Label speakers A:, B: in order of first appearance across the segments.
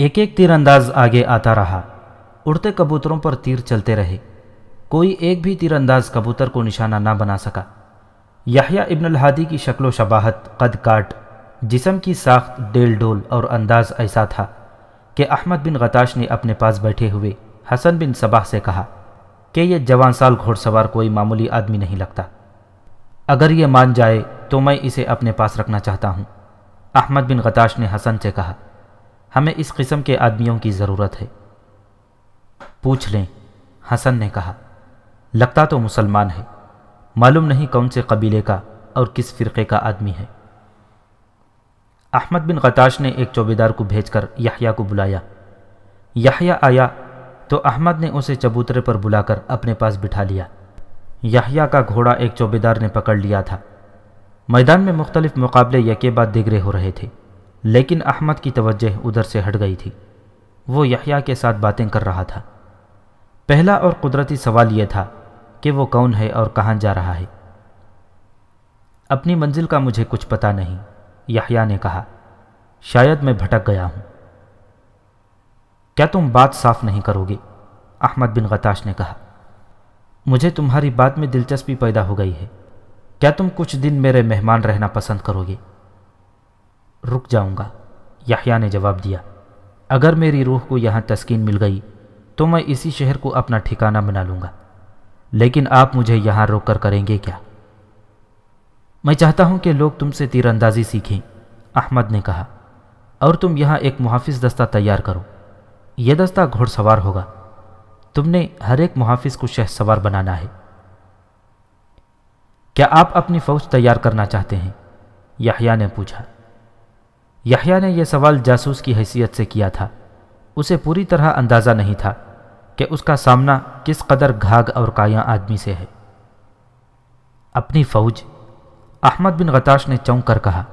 A: ایک ایک تیر انداز آگے آتا رہا۔ اڑتے کبوتروں پر تیر چلتے رہے۔ کوئی ایک بھی تیر انداز کبوتر کو نشانہ نہ بنا سکا۔ یحییٰ ابن الحادی کی شکل و شباہت قد کاٹ، جسم کی ساخت ڈیل ڈول اور انداز ایسا تھا کہ احمد بن غتاش نے اپنے پاس بیٹھے ہوئے حسن بن صباح سے کہا کہ یہ جوان سال گھوڑ سوار کوئی معمولی آدمی نہیں لگتا۔ اگر یہ مان جائے تو میں اسے اپنے پاس رکھنا چاہتا ہوں۔ احمد بن غتاش نے حسن سے کہا ہمیں اس قسم کے آدمیوں کی ضرورت ہے۔ پوچھ لیں۔ حسن نے کہا، لگتا تو مسلمان ہے۔ معلوم نہیں کون سے قبیلے کا اور کس فرقے کا آدمی ہے۔ احمد بن غتاش نے ایک چوبیدار کو بھیج کر یحییٰ کو بلایا۔ یحییٰ آیا تو احمد نے اسے چبوترے پر بلا کر اپنے پاس بٹھا لیا۔ یحییٰ کا گھوڑا ایک چوبیدار نے پکڑ لیا تھا۔ میدان میں مختلف مقابلے یکے بعد دیگرے ہو رہے تھے۔ لیکن احمد کی توجہ ادھر سے ہٹ گئی تھی۔ وہ یحییٰ کے ساتھ باتیں کر رہا تھا۔ پہلا اور قدرتی سوال یہ تھا کہ وہ کون ہے اور کہاں جا رہا ہے۔ اپنی منزل کا مجھے کچھ پتہ نہیں، یحییٰ نے کہا۔ شاید میں بھٹک گیا ہوں۔ کیا تم بات صاف نہیں کرو گے؟ احمد بن غتاش نے کہا۔ مجھے تمہاری بات میں دلچسپی پیدا ہو گئی ہے۔ کیا تم کچھ دن میرے مہمان رہنا پسند کرو گے؟ رک جاؤں گا۔ یحییٰ نے جواب دیا، اگر میری روح کو یہاں تسکین مل گئی تو میں اسی شہر کو اپنا ٹھکانہ بنا لوں گا۔ لیکن آپ مجھے یہاں روک کر کریں گے کیا؟ میں چاہتا ہوں کہ لوگ تم سے تیر اندازی سیکھیں، احمد نے کہا، اور تم یہاں ایک محافظ دستہ تیار کرو۔ یہ دستہ گھوڑ سوار ہوگا۔ تم نے ہر ایک محافظ کو شہ سوار بنانا ہے۔ کیا آپ اپنی فوج تیار کرنا چاہتے ہیں؟ یحییٰ نے پوچھا۔ یحییٰ نے یہ سوال جاسوس کی حیثیت سے کیا تھا۔ اسے پوری طرح اندازہ نہیں تھا کہ اس کا سامنا کس قدر گھاگ اور کایاں آدمی سے ہے۔ اپنی فوج، احمد بن غتاش نے چونک کر کہا،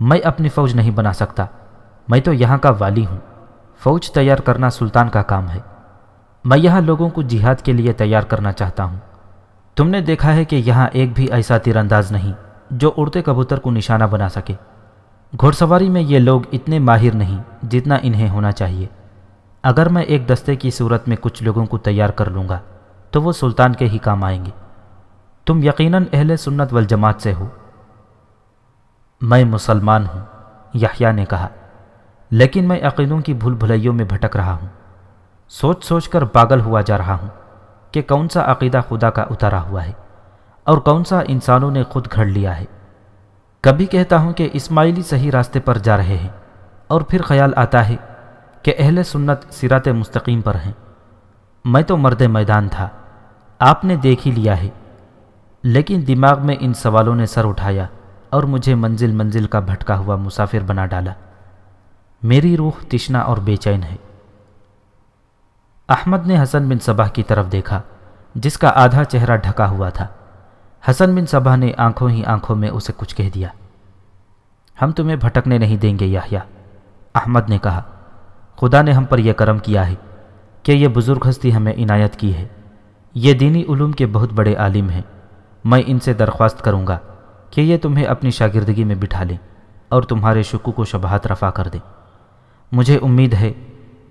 A: میں اپنی فوج نہیں بنا سکتا، میں تو یہاں کا والی ہوں۔ فوج تیار کرنا سلطان کا کام ہے۔ میں یہاں لوگوں کو جہاد کے لیے تیار کرنا چاہتا ہوں۔ تم نے دیکھا ہے کہ یہاں ایک بھی ایسا تیر انداز نہیں جو اڑتے کبوتر کو نشانہ بنا سکے۔ گھوڑ سواری میں یہ لوگ اتنے ماہر نہیں جتنا انہیں ہونا چاہیے۔ اگر میں ایک دستے کی صورت میں کچھ لوگوں کو تیار کر لوں گا، تو وہ سلطان کے ہی کام آئیں گے۔ تم یقیناً اہل سنت والجماعت سے ہو۔ میں مسلمان ہوں، یحییٰ نے کہا، لیکن میں عقیدوں کی بھول بھلائیوں میں بھٹک رہا ہوں۔ سوچ سوچ کر پاگل ہوا جا رہا ہوں کہ کون سا عقیدہ خدا کا اتارا ہوا ہے اور کون سا انسانوں نے خود گھڑ لیا ہے۔ کبھی کہتا ہوں کہ اسماعیلی صحیح راستے پر جا رہے ہیں اور پھر خیال آتا ہے کہ اہل سنت سرات مستقیم پر ہیں۔ میں تو مرد میدان تھا، آپ نے دیکھ ہی لیا ہے۔ لیکن دماغ میں ان سوالوں نے سر اٹھایا اور مجھے منزل منزل کا بھٹکا ہوا مسافر بنا ڈالا۔ میری روح تشنا اور بے چین ہے۔ احمد نے حسن بن صبح کی طرف دیکھا، جس کا آدھا چہرہ ڈھکا ہوا تھا۔ حسن بن صبح نے آنکھوں ہی آنکھوں میں اسے کچھ کہہ دیا۔ ہم تمہیں بھٹکنے نہیں دیں گے یاہیا احمد نے کہا، خدا نے ہم پر یہ کرم کیا ہے کہ یہ بزرگ ہستی ہمیں عنایت کی ہے۔ یہ دینی علوم کے بہت بڑے عالم ہیں۔ میں ان سے درخواست کروں گا کہ یہ تمہیں اپنی شاگردگی میں بٹھا لیں اور تمہارے شکو کو شبہات رفع کر دیں۔ مجھے امید ہے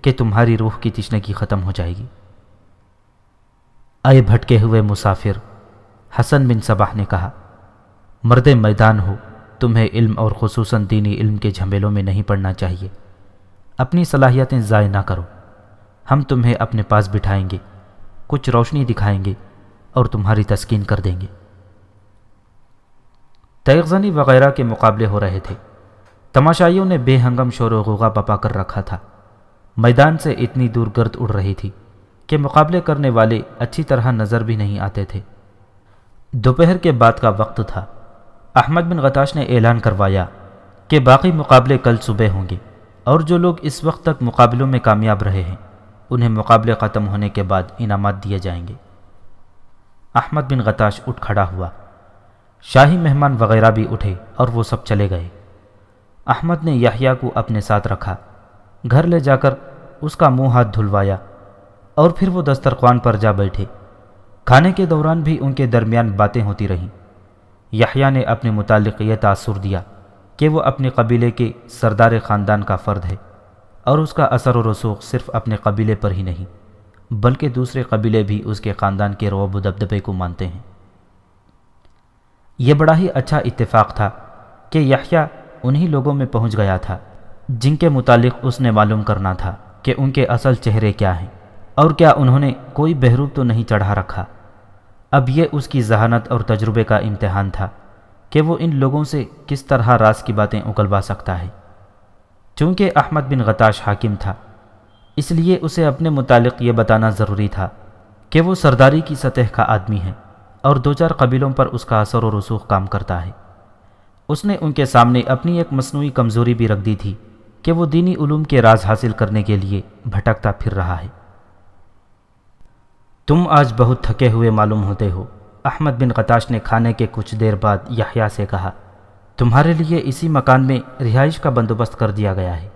A: کہ تمہاری روح کی تشنگی ختم ہو جائے گی۔ آئے بھٹکے ہوئے مسافر حسن بن صباح نے کہا، مرد میدان ہو، تمہیں علم اور خصوصاً دینی علم کے جھمیلوں میں نہیں پڑنا چاہیے۔ اپنی صلاحیتیں ضائع نہ کرو۔ ہم تمہیں اپنے پاس بٹھائیں گے، کچھ روشنی دکھائیں گے اور تمہاری تسکین کر دیں گے۔ تیغزنی وغیرہ کے مقابلے ہو رہے تھے۔ تماشائیوں نے بے ہنگم شور و غوغا بپا کر رکھا تھا۔ میدان سے اتنی دور گرد اڑ رہی تھی کہ مقابلے کرنے والے اچھی طرح نظر بھی نہیں آتے تھے۔ دوپہر کے بعد کا وقت تھا۔ احمد بن غتاش نے اعلان کروایا کہ باقی مقابلے کل صبح ہوں گے اور جو لوگ اس وقت تک مقابلوں میں کامیاب رہے ہیں، انہیں مقابلے ختم ہونے کے بعد انعامات دیے جائیں گے۔ احمد بن غتاش اٹھ کھڑا ہوا۔ شاہی مہمان وغیرہ بھی اٹھے اور وہ سب چلے گئے۔ احمد نے یحییٰ کو اپنے ساتھ رکھا۔ گھر لے جا کر اس کا منہ ہاتھ دھلوایا اور پھر وہ دسترخوان پر جا بیٹھے۔ کھانے کے دوران بھی ان کے درمیان باتیں ہوتی رہیں۔ یحییٰ نے اپنے متعلق یہ تاثر دیا کہ وہ اپنے قبیلے کے سردار خاندان کا فرد ہے اور اس کا اثر و رسوخ صرف اپنے قبیلے پر ہی نہیں، بلکہ دوسرے قبیلے بھی اس کے خاندان کے روب و دبدبے کو مانتے ہیں۔ یہ بڑا ہی اچھا اتفاق تھا کہ یحییٰ انہی لوگوں میں پہنچ گیا تھا جن کے متعلق اس نے معلوم کرنا تھا کہ ان کے اصل چہرے کیا ہیں اور کیا انہوں نے کوئی بہروب تو نہیں چڑھا رکھا۔ اب یہ اس کی ذہانت اور تجربے کا امتحان تھا کہ وہ ان لوگوں سے کس طرح راز کی باتیں اکلوا سکتا ہے۔ چونکہ احمد بن غتاش حاکم تھا، اس لیے اسے اپنے متعلق یہ بتانا ضروری تھا کہ وہ سرداری کی سطح کا آدمی ہے اور دو چار قبیلوں پر اس کا اثر و رسوخ کام کرتا ہے۔ اس نے ان کے سامنے اپنی ایک مصنوعی کمزوری بھی رکھ دی تھی کہ وہ دینی علوم کے راز حاصل کرنے کے لیے بھٹکتا پھر رہا ہے۔ تم آج بہت تھکے ہوئے معلوم ہوتے ہو۔ احمد بن قتاش نے کھانے کے کچھ دیر بعد یحییٰ سے کہا، تمہارے لیے اسی مکان میں رہائش کا بندوبست کر دیا گیا ہے۔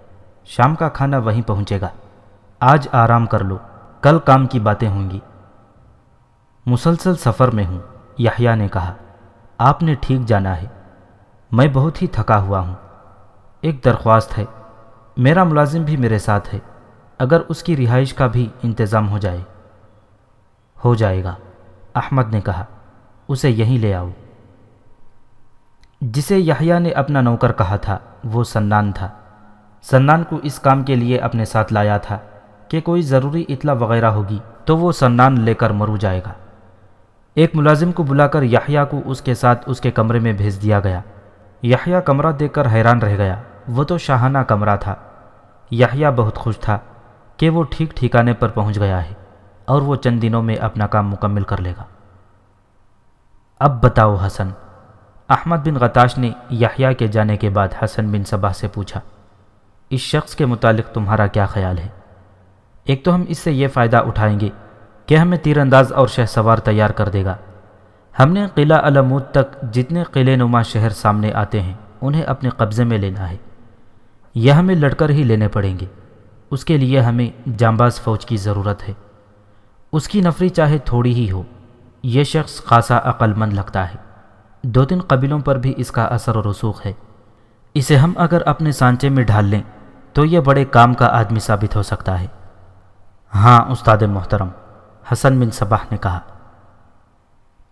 A: شام کا کھانا وہیں پہنچے گا۔ آج آرام کر لو۔ کل کام کی باتیں ہوں گی۔ مسلسل سفر میں ہوں، یحییٰ نے کہا۔ آپ نے ٹھیک جانا ہے۔ میں بہت ہی تھکا ہوا ہوں۔ ایک درخواست ہے۔ میرا ملازم بھی میرے ساتھ ہے۔ اگر اس کی رہائش کا بھی انتظام ہو جائے۔ ہو جائے گا۔ احمد نے کہا، اسے یہیں لے آؤ۔ جسے یحییٰ نے اپنا نوکر کہا تھا، وہ سنان تھا۔ سنان کو اس کام کے لیے اپنے ساتھ لایا تھا کہ کوئی ضروری اطلاع وغیرہ ہوگی تو وہ سنان لے کر مرو جائے گا۔ ایک ملازم کو بلا کر یحییٰ کو اس کے ساتھ اس کے کمرے میں بھیج دیا گیا۔ یحییٰ کمرہ دیکھ کر حیران رہ گیا۔ وہ تو شاہانہ کمرہ تھا۔ یحییٰ بہت خوش تھا کہ وہ ٹھیک ٹھکانے پر پہنچ گیا ہے۔ اور وہ چند دنوں میں اپنا کام مکمل کر لے گا۔ اب بتاؤ حسن، احمد بن غتاش نے یحییٰ کے جانے کے بعد حسن بن صبح سے پوچھا، اس شخص کے متعلق تمہارا کیا خیال ہے؟ ایک تو ہم اس سے یہ فائدہ اٹھائیں گے کہ ہمیں تیر انداز اور شہ سوار تیار کر دے گا۔ ہم نے قلعہ علمود تک جتنے قلعے نما شہر سامنے آتے ہیں، انہیں اپنے قبضے میں لینا ہے۔ یہ ہمیں لڑ کر ہی لینے پڑیں گے۔ اس کے لیے ہمیں جامباز فوج کی ضرورت ہے۔ اس کی نفری چاہے تھوڑی ہی ہو۔ یہ شخص خاصا عقل مند لگتا ہے۔ دو تین قبیلوں پر بھی اس کا اثر و رسوخ ہے۔ اسے ہم اگر اپنے سانچے میں ڈھال لیں تو یہ بڑے کام کا آدمی ثابت ہو سکتا ہے۔ ہاں استاد محترم، حسن بن صباح نے کہا۔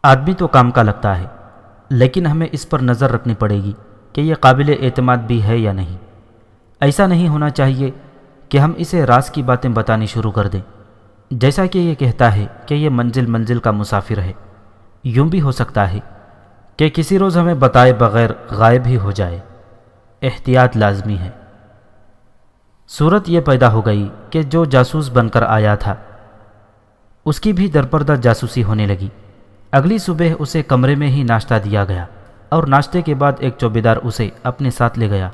A: آدمی تو کام کا لگتا ہے، لیکن ہمیں اس پر نظر رکھنی پڑے گی کہ یہ قابل اعتماد بھی ہے یا نہیں۔ ایسا نہیں ہونا چاہیے کہ ہم اسے راز کی باتیں بتانی شروع کر دیں۔ جیسا کہ یہ کہتا ہے کہ یہ منزل منزل کا مسافر ہے، یوں بھی ہو سکتا ہے کہ کسی روز ہمیں بتائے بغیر غائب ہی ہو جائے۔ احتیاط لازمی ہے۔ صورت یہ پیدا ہو گئی کہ جو جاسوس بن کر آیا تھا، اس کی بھی درپردہ جاسوسی ہونے لگی۔ اگلی صبح اسے کمرے میں ہی ناشتہ دیا گیا اور ناشتے کے بعد ایک چوبیدار اسے اپنے ساتھ لے گیا۔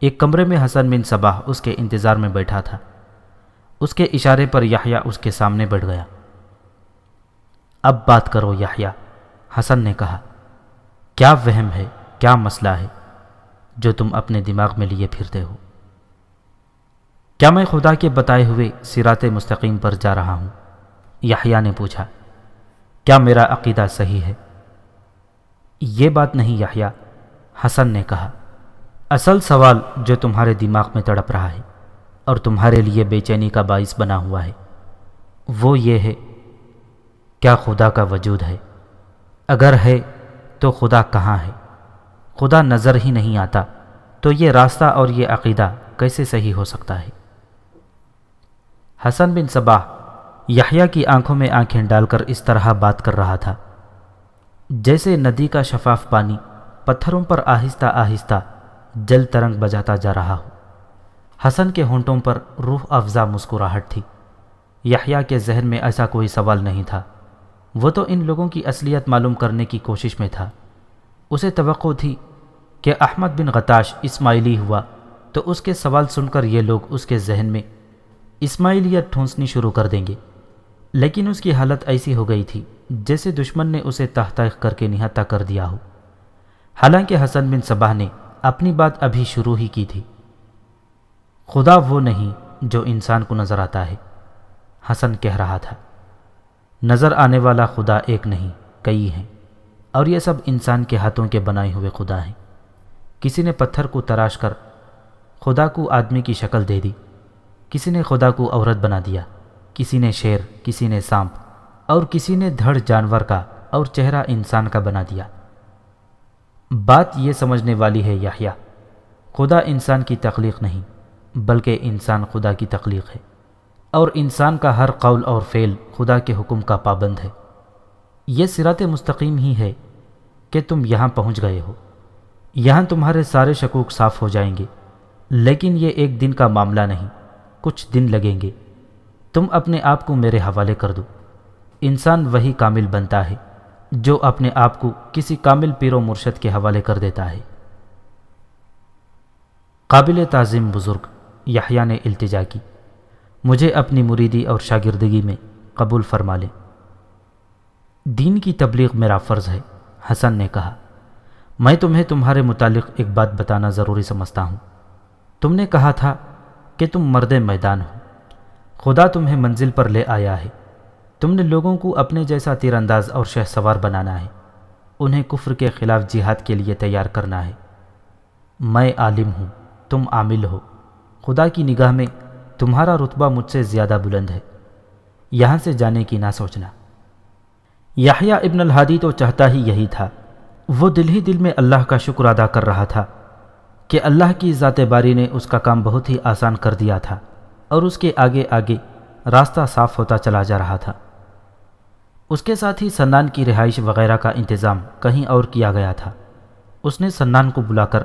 A: ایک کمرے میں حسن بن صباح اس کے انتظار میں بیٹھا تھا۔ اس کے اشارے پر یحییٰ اس کے سامنے بیٹھ گیا۔ اب بات کرو یحییٰ حسن نے کہا، کیا وہم ہے، کیا مسئلہ ہے جو تم اپنے دماغ میں لیے پھرتے ہو؟ کیا میں خدا کے بتائے ہوئے سرات مستقیم پر جا رہا ہوں؟ یحییٰ نے پوچھا، کیا میرا عقیدہ صحیح ہے؟ یہ بات نہیں یحییٰ حسن نے کہا، اصل سوال جو تمہارے دماغ میں تڑپ رہا ہے۔ اور تمہارے لیے بے چینی کا باعث بنا ہوا ہے۔ وہ یہ ہے، کیا خدا کا وجود ہے؟ اگر ہے تو خدا کہاں ہے؟ خدا نظر ہی نہیں آتا۔ تو یہ راستہ اور یہ عقیدہ کیسے صحیح ہو سکتا ہے؟ حسن بن صباح یحییٰ کی آنکھوں میں آنکھیں ڈال کر اس طرح بات کر رہا تھا۔ جیسے ندی کا شفاف پانی پتھروں پر آہستہ آہستہ جل ترنگ بجاتا جا رہا ہو۔ حسن کے ہونٹوں پر روح افزا مسکراہٹ تھی۔ یحییٰ کے ذہن میں ایسا کوئی سوال نہیں تھا۔ وہ تو ان لوگوں کی اصلیت معلوم کرنے کی کوشش میں تھا۔ اسے توقع تھی کہ احمد بن غتاش اسماعیلی ہوا تو اس کے سوال سن کر یہ لوگ اس کے ذہن میں اسماعیلیت ٹھونسنی شروع کر دیں گے۔ لیکن اس کی حالت ایسی ہو گئی تھی جیسے دشمن نے اسے تحتیق کر کے نہتا کر دیا ہو۔ حالانکہ حسن بن صباح نے اپنی بات ابھی شروع ہی کی تھی۔ خدا وہ نہیں جو انسان کو نظر آتا ہے۔ حسن کہہ رہا تھا، نظر آنے والا خدا ایک نہیں، کئی ہیں۔ اور یہ سب انسان کے ہاتھوں کے بنائے ہوئے خدا ہیں۔ کسی نے پتھر کو تراش کر خدا کو آدمی کی شکل دے دی۔ کسی نے خدا کو عورت بنا دیا۔ کسی نے شیر، کسی نے سانپ، اور کسی نے دھڑ جانور کا اور چہرہ انسان کا بنا دیا۔ بات یہ سمجھنے والی ہے یحییٰ، خدا انسان کی تخلیق نہیں۔ بلکہ انسان خدا کی تخلیق ہے۔ اور انسان کا ہر قول اور فعل خدا کے حکم کا پابند ہے۔ یہ سرات مستقیم ہی ہے کہ تم یہاں پہنچ گئے ہو۔ یہاں تمہارے سارے شکوک صاف ہو جائیں گے۔ لیکن یہ ایک دن کا معاملہ نہیں، کچھ دن لگیں گے۔ تم اپنے آپ کو میرے حوالے کر دو۔ انسان وہی کامل بنتا ہے جو اپنے آپ کو کسی کامل پیر و مرشد کے حوالے کر دیتا ہے۔ قابل تعظیم بزرگ یحییٰ نے التجا کی۔ مجھے اپنی مریدی اور شاگردگی میں قبول فرما لیں دین کی تبلیغ میرا فرض ہے، حسن نے کہا۔ میں تمہیں تمہارے متعلق ایک بات بتانا ضروری سمجھتا ہوں۔ تم نے کہا تھا کہ تم مرد میدان ہو۔ خدا تمہیں منزل پر لے آیا ہے۔ تم نے لوگوں کو اپنے جیسا تیر انداز اور شہ سوار بنانا ہے۔ انہیں کفر کے خلاف جہاد کے لیے تیار کرنا ہے۔ میں عالم ہوں، تم عامل ہو۔ خدا کی نگاہ میں تمہارا رتبہ مجھ سے زیادہ بلند ہے۔ یہاں سے جانے کی نہ سوچنا۔ یحییٰ ابن الحادی تو چاہتا ہی یہی تھا۔ وہ دل ہی دل میں اللہ کا شکر ادا کر رہا تھا کہ اللہ کی ذات باری نے اس کا کام بہت ہی آسان کر دیا تھا اور اس کے آگے آگے راستہ صاف ہوتا چلا جا رہا تھا۔ اس کے ساتھ ہی سنان کی رہائش وغیرہ کا انتظام کہیں اور کیا گیا تھا۔ اس نے سنان کو بلا کر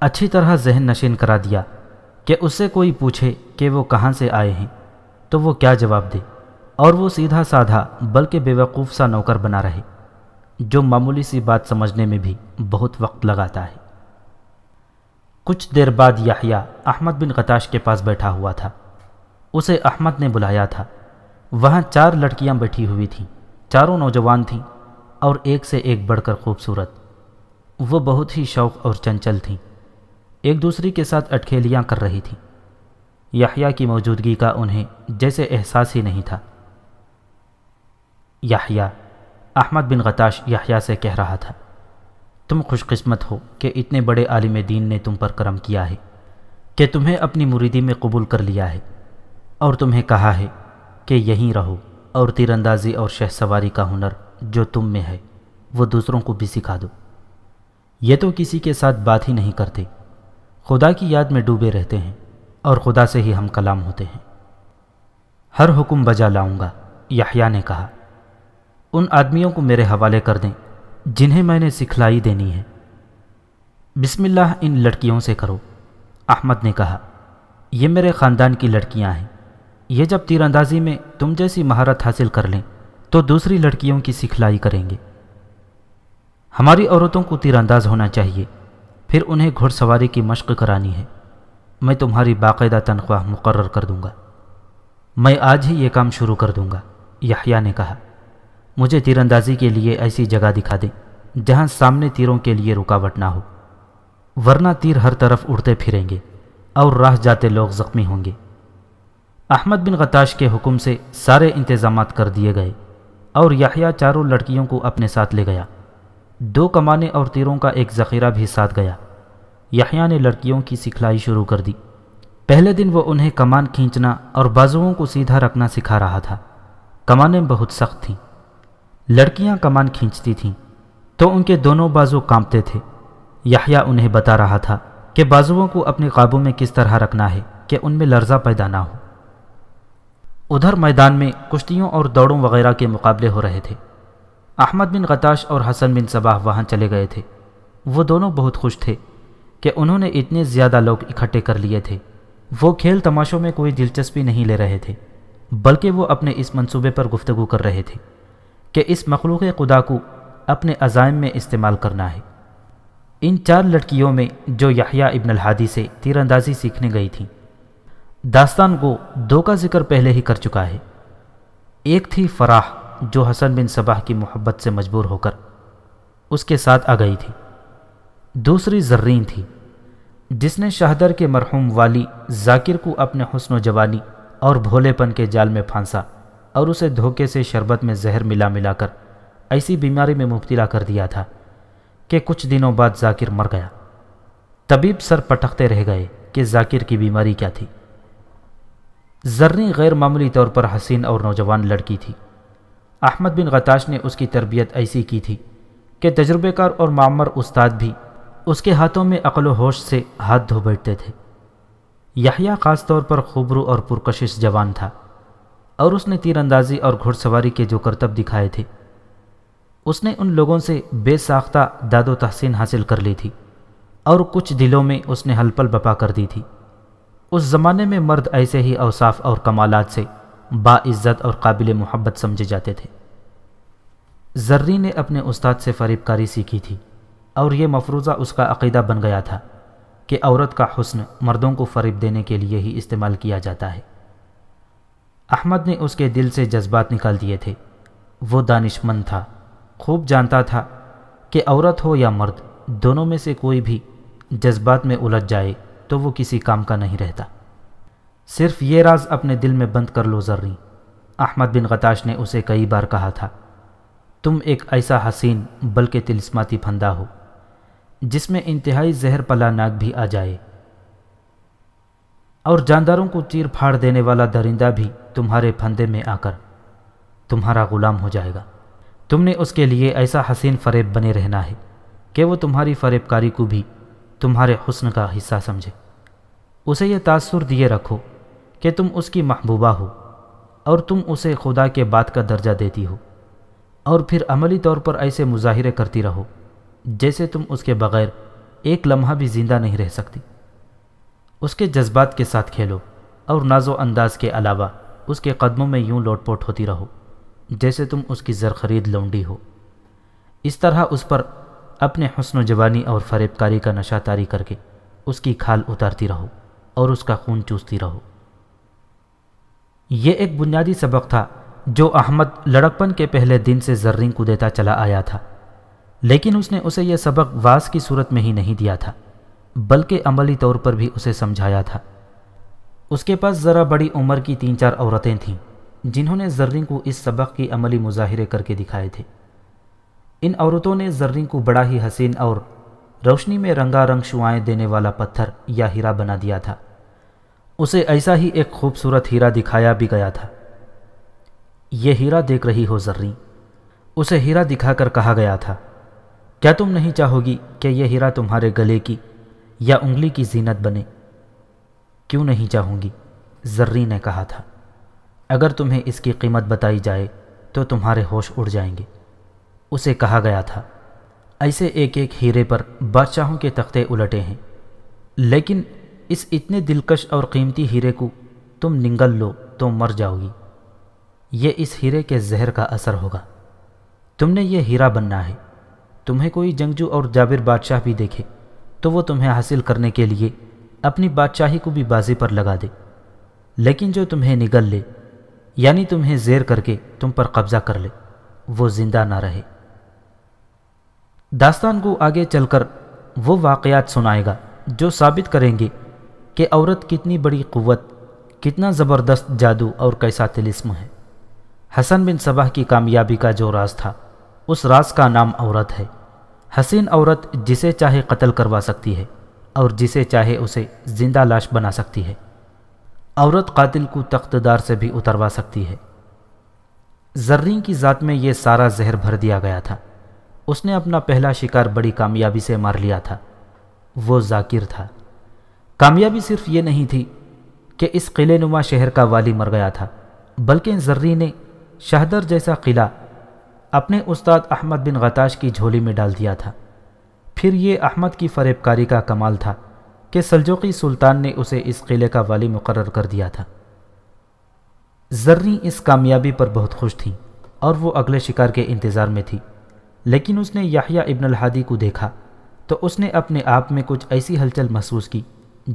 A: اچھی طرح ذہن نشین کرا دیا۔ کہ اس سے کوئی پوچھے کہ وہ کہاں سے آئے ہیں، تو وہ کیا جواب دے؟ اور وہ سیدھا سادھا بلکہ بے وقوف سا نوکر بنا رہے، جو معمولی سی بات سمجھنے میں بھی بہت وقت لگاتا ہے۔ کچھ دیر بعد یحییٰ احمد بن قتاش کے پاس بیٹھا ہوا تھا۔ اسے احمد نے بلایا تھا۔ وہاں چار لڑکیاں بیٹھی ہوئی تھیں۔ چاروں نوجوان تھیں اور ایک سے ایک بڑھ کر خوبصورت۔ وہ بہت ہی شوق اور چنچل تھیں۔ ایک دوسری کے ساتھ اٹکھیلیاں کر رہی تھیں۔ یحییٰ کی موجودگی کا انہیں جیسے احساس ہی نہیں تھا۔ یحییٰ، احمد بن غتاش یحییٰ سے کہہ رہا تھا، تم خوش قسمت ہو کہ اتنے بڑے عالم دین نے تم پر کرم کیا ہے، کہ تمہیں اپنی مریدی میں قبول کر لیا ہے۔ اور تمہیں کہا ہے کہ یہیں رہو اور تیر اندازی اور شہ سواری کا ہنر جو تم میں ہے، وہ دوسروں کو بھی سکھا دو۔ یہ تو کسی کے ساتھ بات ہی نہیں کرتے۔ خدا کی یاد میں ڈوبے رہتے ہیں اور خدا سے ہی ہم کلام ہوتے ہیں۔ ہر حکم بجا لاؤں گا، یحییٰ نے کہا۔ ان آدمیوں کو میرے حوالے کر دیں جنہیں میں نے سکھلائی دینی ہے۔ بسم اللہ ان لڑکیوں سے کرو۔ احمد نے کہا، یہ میرے خاندان کی لڑکیاں ہیں۔ یہ جب تیر اندازی میں تم جیسی مہارت حاصل کر لیں تو دوسری لڑکیوں کی سکھلائی کریں گے۔ ہماری عورتوں کو تیر انداز ہونا چاہیے۔ پھر انہیں گھڑ سواری کی مشق کرانی ہے۔ میں تمہاری باقاعدہ تنخواہ مقرر کر دوں گا۔ میں آج ہی یہ کام شروع کر دوں گا، یحییٰ نے کہا۔ مجھے تیر اندازی کے لیے ایسی جگہ دکھا دیں جہاں سامنے تیروں کے لیے رکاوٹ نہ ہو۔ ورنہ تیر ہر طرف اڑتے پھریں گے اور راہ جاتے لوگ زخمی ہوں گے۔ احمد بن غتاش کے حکم سے سارے انتظامات کر دیے گئے اور یحییٰ چاروں لڑکیوں کو اپنے ساتھ لے گیا۔ دو کمانے اور تیروں کا ایک ذخیرہ بھی ساتھ گیا۔ یحییٰ نے لڑکیوں کی سکھلائی شروع کر دی۔ پہلے دن وہ انہیں کمان کھینچنا اور بازوؤں کو سیدھا رکھنا سکھا رہا تھا۔ کمانیں بہت سخت تھیں۔ لڑکیاں کمان کھینچتی تھیں۔ تو ان کے دونوں بازو کانپتے تھے۔ یحییٰ انہیں بتا رہا تھا کہ بازوؤں کو اپنے قابو میں کس طرح رکھنا ہے کہ ان میں لرزہ پیدا نہ ہو۔ ادھر میدان میں کشتیوں اور دوڑوں وغیرہ کے مقابلے ہو رہے تھے۔ احمد بن غتاش اور حسن بن صباح وہاں چلے گئے تھے۔ وہ دونوں بہت خوش تھے کہ انہوں نے اتنے زیادہ لوگ اکٹھے کر لیے تھے۔ وہ کھیل تماشوں میں کوئی دلچسپی نہیں لے رہے تھے، بلکہ وہ اپنے اس منصوبے پر گفتگو کر رہے تھے کہ اس مخلوق خدا کو اپنے عزائم میں استعمال کرنا ہے۔ ان چار لڑکیوں میں جو یحییٰ ابن الحادی سے تیر اندازی سیکھنے گئی تھیں، داستان کو دو کا ذکر پہلے ہی کر چکا ہے۔ ایک تھی فراح جو حسن بن صباح کی محبت سے مجبور ہو کر اس کے ساتھ آ گئی تھی۔ دوسری زرین تھی، جس نے شہدر کے مرحوم والی ذاکر کو اپنے حسن و جوانی اور بھولے پن کے جال میں پھانسا اور اسے دھوکے سے شربت میں زہر ملا ملا کر ایسی بیماری میں مبتلا کر دیا تھا کہ کچھ دنوں بعد ذاکر مر گیا۔ طبیب سر پٹکتے رہ گئے کہ ذاکر کی بیماری کیا تھی۔ زرنی غیر معمولی طور پر حسین اور نوجوان لڑکی تھی۔ احمد بن غتاش نے اس کی تربیت ایسی کی تھی کہ تجربے کار اور معمر استاد بھی اس کے ہاتھوں میں عقل و ہوش سے ہاتھ دھو بیٹھتے تھے۔ یحییٰ خاص طور پر خوبرو اور پرکشش جوان تھا اور اس نے تیر اندازی اور گھڑ سواری کے جو کرتب دکھائے تھے۔ اس نے ان لوگوں سے بے ساختہ داد و تحسین حاصل کر لی تھی اور کچھ دلوں میں اس نے حلپل بپا کر دی تھی۔ اس زمانے میں مرد ایسے ہی اوصاف اور کمالات سے با عزت اور قابل محبت سمجھے جاتے تھے۔ زرری نے اپنے استاد سے فریب کاری سیکھی تھی اور یہ مفروضہ اس کا عقیدہ بن گیا تھا کہ عورت کا حسن مردوں کو فریب دینے کے لیے ہی استعمال کیا جاتا ہے۔ احمد نے اس کے دل سے جذبات نکال دیے تھے۔ وہ دانش مند تھا، خوب جانتا تھا کہ عورت ہو یا مرد، دونوں میں سے کوئی بھی جذبات میں الجھ جائے تو وہ کسی کام کا نہیں رہتا۔ صرف یہ راز اپنے دل میں بند کر لو ذرری احمد بن غتاش نے اسے کئی بار کہا تھا، تم ایک ایسا حسین بلکہ تلسماتی پھندا ہو، جس میں انتہائی زہر پلا ناک بھی آ جائے۔ اور جانداروں کو چیر پھاڑ دینے والا درندہ بھی تمہارے پھندے میں آ کر تمہارا غلام ہو جائے گا۔ تم نے اس کے لیے ایسا حسین فریب بنے رہنا ہے کہ وہ تمہاری فریب کاری کو بھی تمہارے حسن کا حصہ سمجھے۔ اسے یہ تاثر دیے رکھو کہ تم اس کی محبوبہ ہو اور تم اسے خدا کے بات کا درجہ دیتی ہو اور پھر عملی طور پر ایسے مظاہرے کرتی رہو جیسے تم اس کے بغیر ایک لمحہ بھی زندہ نہیں رہ سکتی۔ اس کے جذبات کے ساتھ کھیلو اور ناز و انداز کے علاوہ اس کے قدموں میں یوں لوٹ پوٹ ہوتی رہو جیسے تم اس کی زر خرید لونڈی ہو۔ اس طرح اس پر اپنے حسن و جوانی اور فریب کاری کا نشہ تاری کر کے اس کی کھال اتارتی رہو اور اس کا خون چوستی رہو۔ یہ ایک بنیادی سبق تھا جو احمد لڑکپن کے پہلے دن سے زرین کو دیتا چلا آیا تھا۔ لیکن اس نے اسے یہ سبق واس کی صورت میں ہی نہیں دیا تھا، بلکہ عملی طور پر بھی اسے سمجھایا تھا۔ اس کے پاس ذرا بڑی عمر کی تین چار عورتیں تھیں، جنہوں نے زرین کو اس سبق کی عملی مظاہرے کر کے دکھائے تھے۔ ان عورتوں نے زرین کو بڑا ہی حسین اور روشنی میں رنگا رنگ شوائیں دینے والا پتھر یا ہیرا بنا دیا تھا۔ اسے ایسا ہی ایک خوبصورت ہیرا دکھایا بھی گیا تھا۔ یہ ہیرا دیکھ رہی ہو زرین اسے ہیرا دکھا کر کہا گیا تھا، کیا تم نہیں چاہو گی کہ یہ ہیرا تمہارے گلے کی یا انگلی کی زینت بنے؟ کیوں نہیں چاہوں گی؟ زرین نے کہا تھا۔ اگر تمہیں اس کی قیمت بتائی جائے تو تمہارے ہوش اڑ جائیں گے۔ اسے کہا گیا تھا، ایسے ایک ایک ہیرے پر بادشاہوں کے تختے الٹے ہیں، لیکن اس اتنے دلکش اور قیمتی ہیرے کو تم ننگل لو تو مر جاؤ گی۔ یہ اس ہیرے کے زہر کا اثر ہوگا۔ تم نے یہ ہیرا بننا ہے۔ تمہیں کوئی جنگجو اور جابر بادشاہ بھی دیکھے، تو وہ تمہیں حاصل کرنے کے لیے اپنی بادشاہی کو بھی بازی پر لگا دے۔ لیکن جو تمہیں نگل لے یعنی تمہیں زیر کر کے تم پر قبضہ کر لے، وہ زندہ نہ رہے۔ داستان کو آگے چل کر وہ واقعات سنائے گا جو ثابت کریں گے کہ عورت کتنی بڑی قوت، کتنا زبردست جادو اور کیسا تلسم ہے۔ حسن بن صبح کی کامیابی کا جو راز تھا، اس راز کا نام عورت ہے۔ حسین عورت جسے چاہے قتل کروا سکتی ہے اور جسے چاہے اسے زندہ لاش بنا سکتی ہے۔ عورت قاتل کو تخت دار سے بھی اتروا سکتی ہے۔ زرین کی ذات میں یہ سارا زہر بھر دیا گیا تھا۔ اس نے اپنا پہلا شکار بڑی کامیابی سے مار لیا تھا۔ وہ ذاکر تھا۔ کامیابی صرف یہ نہیں تھی کہ اس قلعے نما شہر کا والی مر گیا تھا، بلکہ زرری نے شہدر جیسا قلعہ اپنے استاد احمد بن غتاش کی جھولی میں ڈال دیا تھا۔ پھر یہ احمد کی فریب کاری کا کمال تھا کہ سلجوقی سلطان نے اسے اس قلعے کا والی مقرر کر دیا تھا۔ زرری اس کامیابی پر بہت خوش تھی اور وہ اگلے شکار کے انتظار میں تھی۔ لیکن اس نے یحییٰ ابن الحادی کو دیکھا تو اس نے اپنے آپ میں کچھ ایسی ہلچل محسوس کی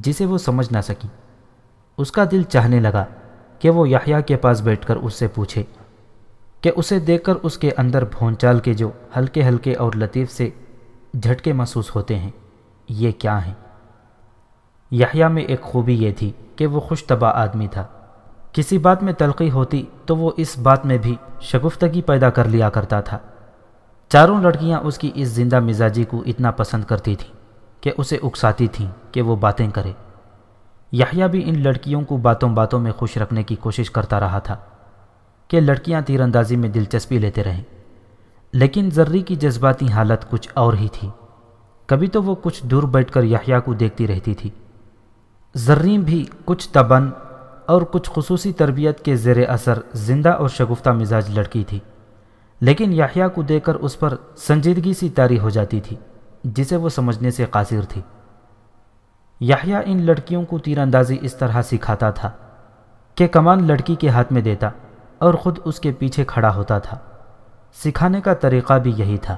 A: جسے وہ سمجھ نہ سکی۔ اس کا دل چاہنے لگا کہ وہ یحییٰ کے پاس بیٹھ کر اس سے پوچھے کہ اسے دیکھ کر اس کے اندر بھونچال کے جو ہلکے ہلکے اور لطیف سے جھٹکے محسوس ہوتے ہیں، یہ کیا ہیں؟ یحییٰ میں ایک خوبی یہ تھی کہ وہ خوش طبع آدمی تھا۔ کسی بات میں تلقی ہوتی تو وہ اس بات میں بھی شگفتگی پیدا کر لیا کرتا تھا۔ چاروں لڑکیاں اس کی اس زندہ مزاجی کو اتنا پسند کرتی تھیں۔ کہ اسے اکساتی تھیں کہ وہ باتیں کرے۔ یحییٰ بھی ان لڑکیوں کو باتوں باتوں میں خوش رکھنے کی کوشش کرتا رہا تھا کہ لڑکیاں تیر اندازی میں دلچسپی لیتے رہیں۔ لیکن ذری کی جذباتی حالت کچھ اور ہی تھی۔ کبھی تو وہ کچھ دور بیٹھ کر یحییٰ کو دیکھتی رہتی تھی۔ زرین بھی کچھ تبن اور کچھ خصوصی تربیت کے زیر اثر زندہ اور شگفتہ مزاج لڑکی تھی۔ لیکن یحییٰ کو دیکھ کر اس پر سنجیدگی سی تاری ہو جاتی تھی۔ جسے وہ سمجھنے سے قاصر تھی۔ یحییٰ ان لڑکیوں کو تیر اندازی اس طرح سکھاتا تھا کہ کمان لڑکی کے ہاتھ میں دیتا اور خود اس کے پیچھے کھڑا ہوتا تھا۔ سکھانے کا طریقہ بھی یہی تھا۔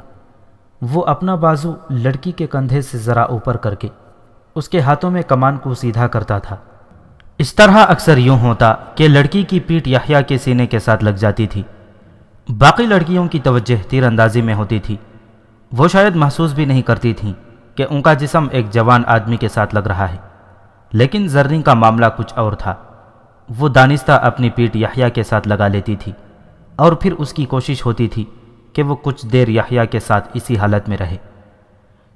A: وہ اپنا بازو لڑکی کے کندھے سے ذرا اوپر کر کے اس کے ہاتھوں میں کمان کو سیدھا کرتا تھا۔ اس طرح اکثر یوں ہوتا کہ لڑکی کی پیٹ یحییٰ کے سینے کے ساتھ لگ جاتی تھی۔ باقی لڑکیوں کی توجہ تیر اندازی میں ہوتی تھی۔ وہ شاید محسوس بھی نہیں کرتی تھیں کہ ان کا جسم ایک جوان آدمی کے ساتھ لگ رہا ہے۔ لیکن زرنگ کا معاملہ کچھ اور تھا۔ وہ دانستہ اپنی پیٹ یحییٰ کے ساتھ لگا لیتی تھی اور پھر اس کی کوشش ہوتی تھی کہ وہ کچھ دیر یحییٰ کے ساتھ اسی حالت میں رہے۔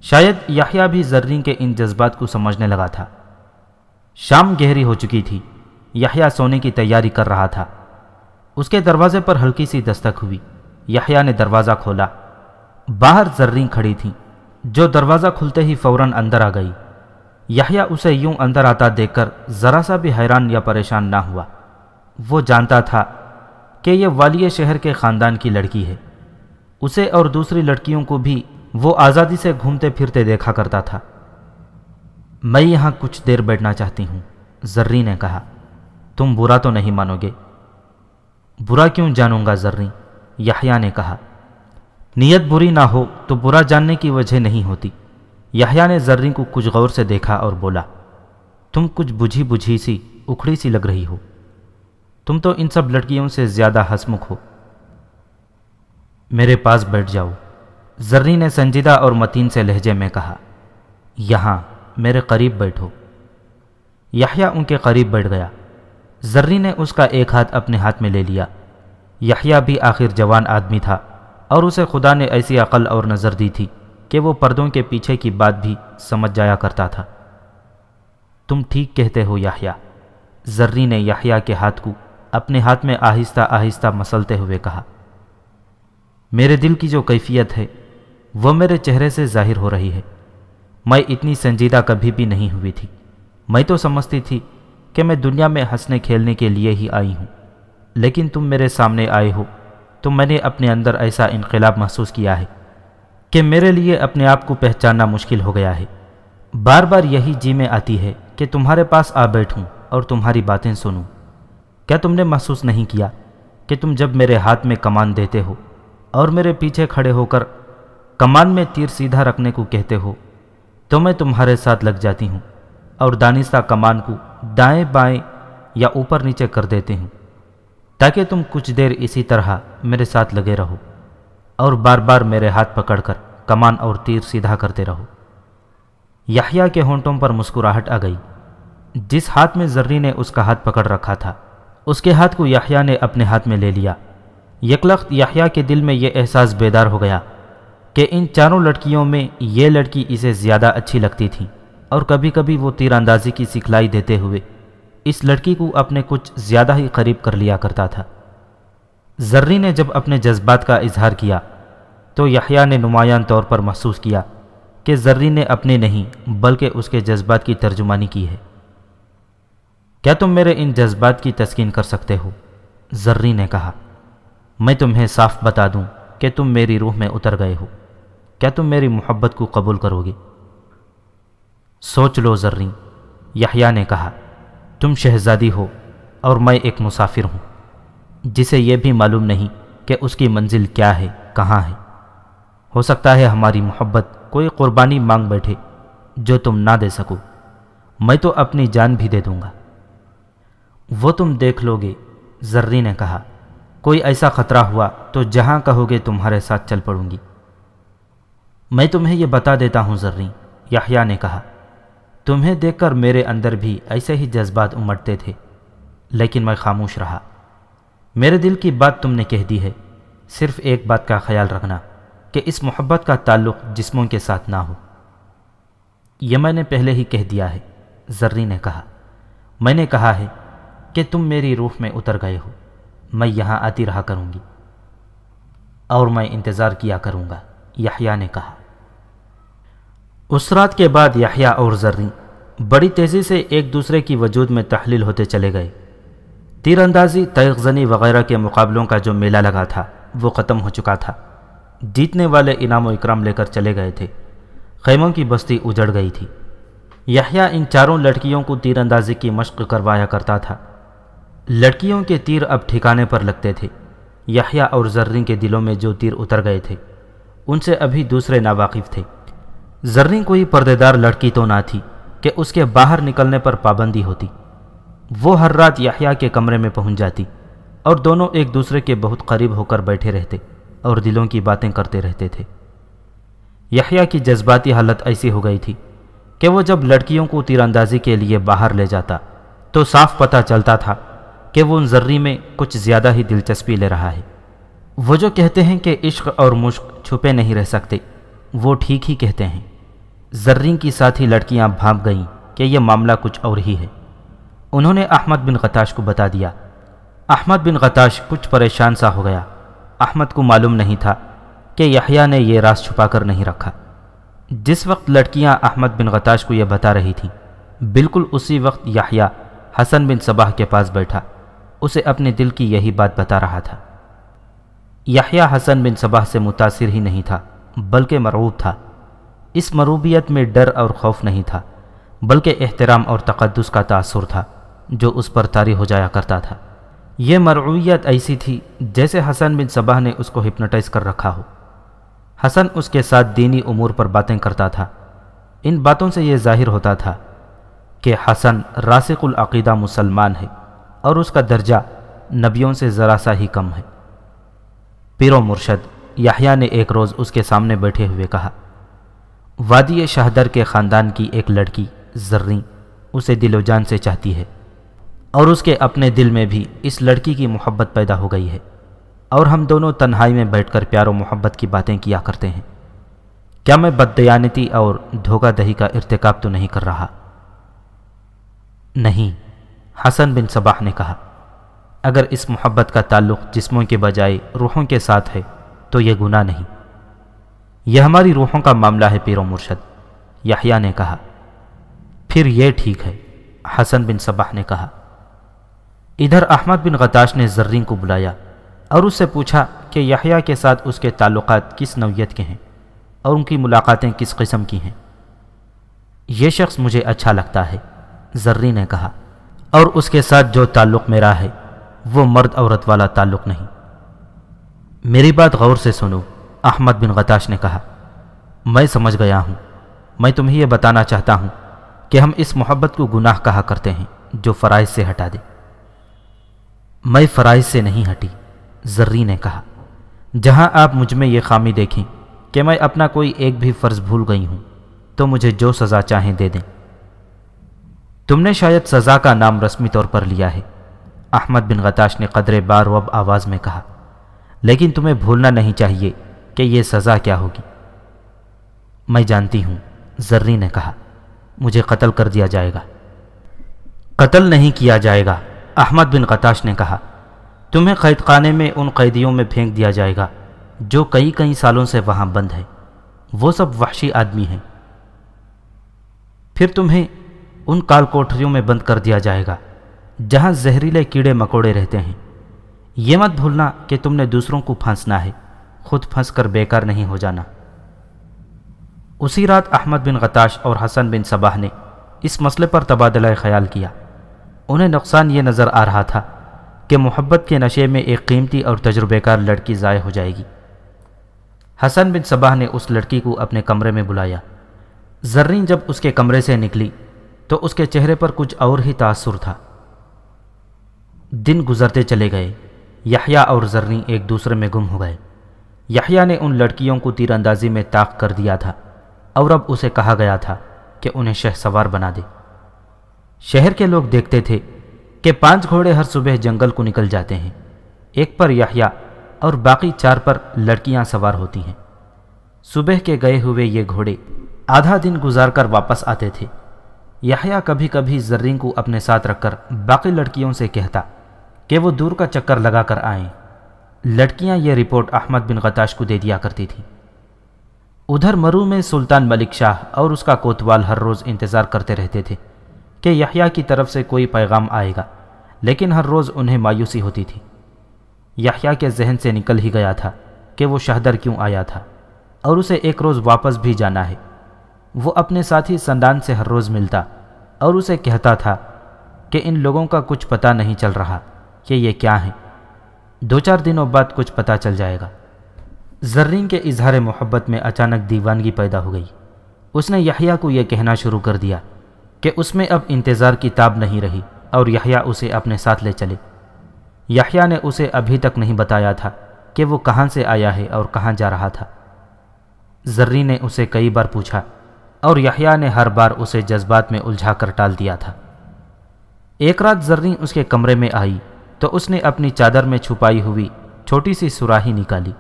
A: شاید یحییٰ بھی زرنگ کے ان جذبات کو سمجھنے لگا تھا۔ شام گہری ہو چکی تھی۔ یحییٰ سونے کی تیاری کر رہا تھا۔ اس کے دروازے پر ہلکی سی دستک ہوئی۔ یحییٰ نے دروازہ کھولا۔ باہر زریں کھڑی تھیں، جو دروازہ کھلتے ہی فوراً اندر آ گئی۔ یحییٰ اسے یوں اندر آتا دیکھ کر ذرا سا بھی حیران یا پریشان نہ ہوا۔ وہ جانتا تھا کہ یہ والی شہر کے خاندان کی لڑکی ہے۔ اسے اور دوسری لڑکیوں کو بھی وہ آزادی سے گھومتے پھرتے دیکھا کرتا تھا۔ میں یہاں کچھ دیر بیٹھنا چاہتی ہوں زرری نے کہا۔ تم برا تو نہیں مانو گے؟ برا کیوں جانوں گا زرری یحییٰ نے کہا۔ نیت بری نہ ہو تو برا جاننے کی وجہ نہیں ہوتی۔ یحییٰ نے زرری کو کچھ غور سے دیکھا اور بولا، تم کچھ بجھی بجھی سی، اکھڑی سی لگ رہی ہو۔ تم تو ان سب لڑکیوں سے زیادہ ہسمکھ ہو۔ میرے پاس بیٹھ جاؤ۔ زرری نے سنجیدہ اور متین سے لہجے میں کہا، یہاں میرے قریب بیٹھو۔ یحییٰ ان کے قریب بیٹھ گیا۔ زرری نے اس کا ایک ہاتھ اپنے ہاتھ میں لے لیا۔ یحییٰ بھی آخر جوان آدمی تھا۔ اور اسے خدا نے ایسی عقل اور نظر دی تھی کہ وہ پردوں کے پیچھے کی بات بھی سمجھ جایا کرتا تھا۔ تم ٹھیک کہتے ہو یحییٰ۔ زرری نے یحییٰ کے ہاتھ کو اپنے ہاتھ میں آہستہ آہستہ مسلتے ہوئے کہا۔ میرے دل کی جو کیفیت ہے، وہ میرے چہرے سے ظاہر ہو رہی ہے۔ میں اتنی سنجیدہ کبھی بھی نہیں ہوئی تھی۔ میں تو سمجھتی تھی کہ میں دنیا میں ہنسنے کھیلنے کے لیے ہی آئی ہوں، لیکن تم میرے سامنے آئے ہو۔ تو میں نے اپنے اندر ایسا انقلاب محسوس کیا ہے کہ میرے لیے اپنے آپ کو پہچاننا مشکل ہو گیا ہے۔ بار بار یہی جی میں آتی ہے کہ تمہارے پاس آ بیٹھوں اور تمہاری باتیں سنوں۔ کیا تم نے محسوس نہیں کیا کہ تم جب میرے ہاتھ میں کمان دیتے ہو اور میرے پیچھے کھڑے ہو کر کمان میں تیر سیدھا رکھنے کو کہتے ہو تو میں تمہارے ساتھ لگ جاتی ہوں اور دانستہ کمان کو دائیں بائیں یا اوپر نیچے کر دیتے ہوں۔ تاکہ تم کچھ دیر اسی طرح میرے ساتھ لگے رہو اور بار بار میرے ہاتھ پکڑ کر کمان اور تیر سیدھا کرتے رہو۔ یحییٰ کے ہونٹوں پر مسکراہٹ آ گئی۔ جس ہاتھ میں زرری نے اس کا ہاتھ پکڑ رکھا تھا، اس کے ہاتھ کو یحییٰ نے اپنے ہاتھ میں لے لیا۔ یکلخت یحییٰ کے دل میں یہ احساس بیدار ہو گیا کہ ان چاروں لڑکیوں میں یہ لڑکی اسے زیادہ اچھی لگتی تھی اور کبھی کبھی وہ تیر اندازی کی سکھلائی دیتے ہوئے اس لڑکی کو اپنے کچھ زیادہ ہی قریب کر لیا کرتا تھا۔ زرری نے جب اپنے جذبات کا اظہار کیا، تو یحییٰ نے نمایاں طور پر محسوس کیا کہ زرری نے اپنے نہیں، بلکہ اس کے جذبات کی ترجمانی کی ہے۔ کیا تم میرے ان جذبات کی تسکین کر سکتے ہو؟ زرری نے کہا، میں تمہیں صاف بتا دوں کہ تم میری روح میں اتر گئے ہو۔ کیا تم میری محبت کو قبول کرو گے؟ سوچ لو ذریں یحییٰ نے کہا۔ تم شہزادی ہو اور میں ایک مسافر ہوں۔ جسے یہ بھی معلوم نہیں کہ اس کی منزل کیا ہے، کہاں ہے۔ ہو سکتا ہے ہماری محبت کوئی قربانی مانگ بیٹھے جو تم نہ دے سکو۔ میں تو اپنی جان بھی دے دوں گا۔ وہ تم دیکھ لو گے ذرری نے کہا، کوئی ایسا خطرہ ہوا تو جہاں کہو گے تمہارے ساتھ چل پڑوں گی۔ میں تمہیں یہ بتا دیتا ہوں ذرری یحییٰ نے کہا۔ تمہیں دیکھ کر میرے اندر بھی ایسے ہی جذبات امٹتے تھے، لیکن میں خاموش رہا۔ میرے دل کی بات تم نے کہہ دی ہے، صرف ایک بات کا خیال رکھنا کہ اس محبت کا تعلق جسموں کے ساتھ نہ ہو۔ یہ میں نے پہلے ہی کہہ دیا ہے، زرری نے کہا۔ میں نے کہا ہے کہ تم میری روح میں اتر گئے ہو، میں یہاں آتی رہا کروں گی اور میں انتظار کیا کروں گا، یحییٰ نے کہا۔ اس رات کے بعد یحییٰ اور زرین بڑی تیزی سے ایک دوسرے کی وجود میں تحلیل ہوتے چلے گئے۔ تیر اندازی تیغزنی وغیرہ کے مقابلوں کا جو میلہ لگا تھا، وہ ختم ہو چکا تھا۔ جیتنے والے انعام و اکرام لے کر چلے گئے تھے۔ خیموں کی بستی اجڑ گئی تھی۔ یحییٰ ان چاروں لڑکیوں کو تیر اندازی کی مشق کروایا کرتا تھا۔ لڑکیوں کے تیر اب ٹھکانے پر لگتے تھے۔ یحییٰ اور زرین کے دلوں میں جو تیر اتر گئے تھے، ان سے ابھی دوسرے ناواقف تھے۔ زرین کوئی پردے دار لڑکی تو نہ تھی کہ اس کے باہر نکلنے پر پابندی ہوتی۔ وہ ہر رات یحییٰ کے کمرے میں پہنچ جاتی اور دونوں ایک دوسرے کے بہت قریب ہو کر بیٹھے رہتے اور دلوں کی باتیں کرتے رہتے تھے۔ یحییٰ کی جذباتی حالت ایسی ہو گئی تھی کہ وہ جب لڑکیوں کو تیر اندازی کے لیے باہر لے جاتا تو صاف پتہ چلتا تھا کہ وہ ان ذری میں کچھ زیادہ ہی دلچسپی لے رہا ہے۔ وہ جو کہتے ہیں کہ عشق اور مشق چھپے نہیں رہ سکتے، وہ ٹھیک ہی کہتے ہیں۔ زرین کی ساتھی لڑکیاں بھاگ گئیں کہ یہ معاملہ کچھ اور ہی ہے۔ انہوں نے احمد بن غتاش کو بتا دیا۔ احمد بن غتاش کچھ پریشان سا ہو گیا۔ احمد کو معلوم نہیں تھا کہ یحییٰ نے یہ راز چھپا کر نہیں رکھا۔ جس وقت لڑکیاں احمد بن غتاش کو یہ بتا رہی تھیں، بالکل اسی وقت یحییٰ حسن بن صباح کے پاس بیٹھا۔ اسے اپنے دل کی یہی بات بتا رہا تھا۔ یحییٰ حسن بن صباح سے متاثر ہی نہیں تھا، بلکہ مرعوب تھا۔ اس مروبیت میں ڈر اور خوف نہیں تھا، بلکہ احترام اور تقدس کا تاثر تھا، جو اس پر طاری ہو جایا کرتا تھا۔ یہ مرعویت ایسی تھی جیسے حسن بن صباح نے اس کو ہپنوٹائز کر رکھا ہو۔ حسن اس کے ساتھ دینی امور پر باتیں کرتا تھا۔ ان باتوں سے یہ ظاہر ہوتا تھا کہ حسن راسق العقیدہ مسلمان ہے اور اس کا درجہ نبیوں سے ذرا سا ہی کم ہے۔ پیرو مرشد یحییٰ نے ایک روز اس کے سامنے بیٹھے ہوئے کہا وادی شہدر کے خاندان کی ایک لڑکی زریں اسے دل و جان سے چاہتی ہے اور اس کے اپنے دل میں بھی اس لڑکی کی محبت پیدا ہو گئی ہے اور ہم دونوں تنہائی میں بیٹھ کر پیار و محبت کی باتیں کیا کرتے ہیں۔ کیا میں بددیانتی اور دھوکہ دہی کا ارتکاب تو نہیں کر رہا؟ نہیں، حسن بن صباح نے کہا، اگر اس محبت کا تعلق جسموں کے بجائے روحوں کے ساتھ ہے تو یہ گناہ نہیں۔ یہ ہماری روحوں کا معاملہ ہے پیر و مرشد، یحییٰ نے کہا۔ پھر یہ ٹھیک ہے، حسن بن صباح نے کہا۔ ادھر احمد بن غتاش نے زرین کو بلایا اور اس سے پوچھا کہ یحییٰ کے ساتھ اس کے تعلقات کس نوعیت کے ہیں اور ان کی ملاقاتیں کس قسم کی ہیں۔ یہ شخص مجھے اچھا لگتا ہے زرری نے کہا۔ اور اس کے ساتھ جو تعلق میرا ہے، وہ مرد عورت والا تعلق نہیں۔ میری بات غور سے سنو۔ احمد بن غتاش نے کہا، میں سمجھ گیا ہوں، میں تمہیں یہ بتانا چاہتا ہوں کہ ہم اس محبت کو گناہ کہا کرتے ہیں جو فرائض سے ہٹا دے۔ میں فرائض سے نہیں ہٹی زرری نے کہا، جہاں آپ مجھ میں یہ خامی دیکھیں کہ میں اپنا کوئی ایک بھی فرض بھول گئی ہوں، تو مجھے جو سزا چاہیں دے دیں۔ تم نے شاید سزا کا نام رسمی طور پر لیا ہے، احمد بن غتاش نے قدر بار وب آواز میں کہا، لیکن تمہیں بھولنا نہیں چاہیے۔ کہ یہ سزا کیا ہوگی؟ میں جانتی ہوں زرری نے کہا، مجھے قتل کر دیا جائے گا۔ قتل نہیں کیا جائے گا، احمد بن قتاش نے کہا۔ تمہیں قید خانے میں ان قیدیوں میں پھینک دیا جائے گا، جو کئی کئی سالوں سے وہاں بند ہے وہ سب وحشی آدمی ہیں۔ پھر تمہیں ان کال کوٹریوں میں بند کر دیا جائے گا، جہاں زہریلے کیڑے مکوڑے رہتے ہیں۔ یہ مت بھولنا کہ تم نے دوسروں کو پھانسنا ہے۔ خود پھنس کر بیکار نہیں ہو جانا۔ اسی رات احمد بن غتاش اور حسن بن صباح نے اس مسئلے پر تبادلہ خیال کیا۔ انہیں نقصان یہ نظر آ رہا تھا کہ محبت کے نشے میں ایک قیمتی اور تجربے کار لڑکی ضائع ہو جائے گی۔ حسن بن صباح نے اس لڑکی کو اپنے کمرے میں بلایا۔ زرین جب اس کے کمرے سے نکلی تو اس کے چہرے پر کچھ اور ہی تاثر تھا۔ دن گزرتے چلے گئے، یحییٰ اور زرنی ایک دوسرے میں گم ہو گئے۔ یحییٰ نے ان لڑکیوں کو تیر اندازی میں طاق کر دیا تھا اور اب اسے کہا گیا تھا کہ انہیں شہ سوار بنا دے۔ شہر کے لوگ دیکھتے تھے کہ پانچ گھوڑے ہر صبح جنگل کو نکل جاتے ہیں۔ ایک پر یحییٰ اور باقی چار پر لڑکیاں سوار ہوتی ہیں۔ صبح کے گئے ہوئے یہ گھوڑے آدھا دن گزار کر واپس آتے تھے۔ یحییٰ کبھی کبھی زرین کو اپنے ساتھ رکھ کر باقی لڑکیوں سے کہتا کہ وہ دور کا چکر لگا کر آئیں۔ لڑکیاں یہ رپورٹ احمد بن غتاش کو دے دیا کرتی تھیں۔ ادھر مرو میں سلطان ملک شاہ اور اس کا کوتوال ہر روز انتظار کرتے رہتے تھے کہ یحییٰ کی طرف سے کوئی پیغام آئے گا، لیکن ہر روز انہیں مایوسی ہوتی تھی۔ یحییٰ کے ذہن سے نکل ہی گیا تھا کہ وہ شہدر کیوں آیا تھا اور اسے ایک روز واپس بھی جانا ہے۔ وہ اپنے ساتھی سندان سے ہر روز ملتا اور اسے کہتا تھا کہ ان لوگوں کا کچھ پتہ نہیں چل رہا کہ یہ کیا ہیں۔ دو چار دنوں بعد کچھ پتہ چل جائے گا۔ زرین کے اظہار محبت میں اچانک دیوانگی پیدا ہو گئی۔ اس نے یحییٰ کو یہ کہنا شروع کر دیا کہ اس میں اب انتظار کی تاب نہیں رہی اور یحییٰ اسے اپنے ساتھ لے چلے۔ یحییٰ نے اسے ابھی تک نہیں بتایا تھا کہ وہ کہاں سے آیا ہے اور کہاں جا رہا تھا۔ زرین نے اسے کئی بار پوچھا اور یحییٰ نے ہر بار اسے جذبات میں الجھا کر ٹال دیا تھا۔ ایک رات زرین اس کے کمرے میں آئی۔ تو اس نے اپنی چادر میں چھپائی ہوئی چھوٹی سی سراہی نکالی۔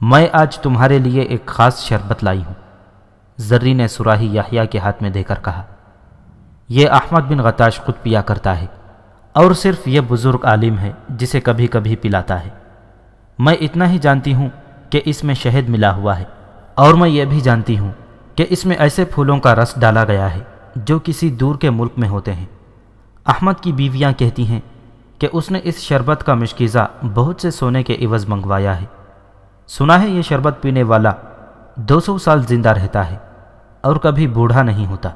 A: میں آج تمہارے لیے ایک خاص شربت لائی ہوں زرری نے سراہی یحییٰ کے ہاتھ میں دے کر کہا۔ یہ احمد بن غتاش خود پیا کرتا ہے، اور صرف یہ بزرگ عالم ہے جسے کبھی کبھی پلاتا ہے۔ میں اتنا ہی جانتی ہوں کہ اس میں شہد ملا ہوا ہے، اور میں یہ بھی جانتی ہوں کہ اس میں ایسے پھولوں کا رس ڈالا گیا ہے جو کسی دور کے ملک میں ہوتے ہیں۔ احمد کی بیویاں کہتی ہیں کہ اس نے اس شربت کا مشکیزہ بہت سے سونے کے عوض منگوایا ہے۔ سنا ہے یہ شربت پینے والا دو سو سال زندہ رہتا ہے اور کبھی بوڑھا نہیں ہوتا۔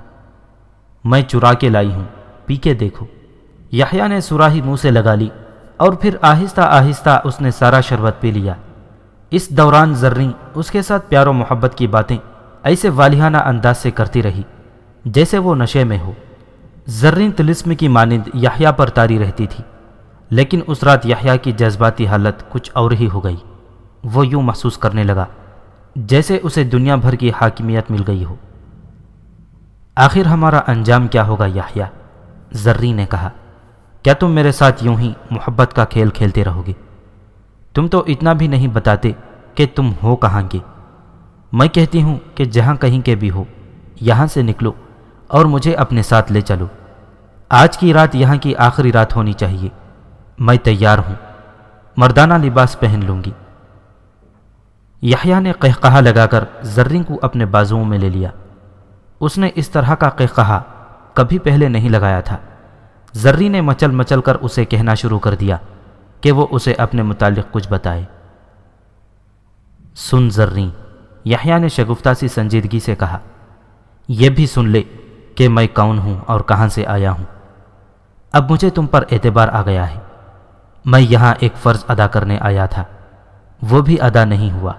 A: میں چرا کے لائی ہوں، پی کے دیکھو۔ یحییٰ نے سراہی منہ سے لگا لی اور پھر آہستہ آہستہ اس نے سارا شربت پی لیا۔ اس دوران زریں اس کے ساتھ پیار و محبت کی باتیں ایسے والہانہ انداز سے کرتی رہی جیسے وہ نشے میں ہو۔ زرین تلسم کی مانند یحییٰ پر تاری رہتی تھی۔ لیکن اس رات یحییٰ کی جذباتی حالت کچھ اور ہی ہو گئی۔ وہ یوں محسوس کرنے لگا، جیسے اسے دنیا بھر کی حاکمیت مل گئی ہو۔ آخر ہمارا انجام کیا ہوگا یحییٰ؟ زرری نے کہا، کیا تم میرے ساتھ یوں ہی محبت کا کھیل کھیلتے رہو گے؟ تم تو اتنا بھی نہیں بتاتے کہ تم ہو کہاں کے۔ میں کہتی ہوں کہ جہاں کہیں کے بھی ہو، یہاں سے نکلو اور مجھے اپنے ساتھ لے چلو۔ آج کی رات یہاں کی آخری رات ہونی چاہیے۔ میں تیار ہوں، مردانہ لباس پہن لوں گی۔ یحییٰ نے قہقہا لگا کر زرین کو اپنے بازوؤں میں لے لیا۔ اس نے اس طرح کا قہقہا کبھی پہلے نہیں لگایا تھا۔ زرری نے مچل مچل کر اسے کہنا شروع کر دیا کہ وہ اسے اپنے متعلق کچھ بتائے۔ سن زرری یحییٰ نے شگفتہ سی سنجیدگی سے کہا، یہ بھی سن لے کہ میں کون ہوں اور کہاں سے آیا ہوں۔ اب مجھے تم پر اعتبار آ گیا ہے۔ میں یہاں ایک فرض ادا کرنے آیا تھا۔ وہ بھی ادا نہیں ہوا۔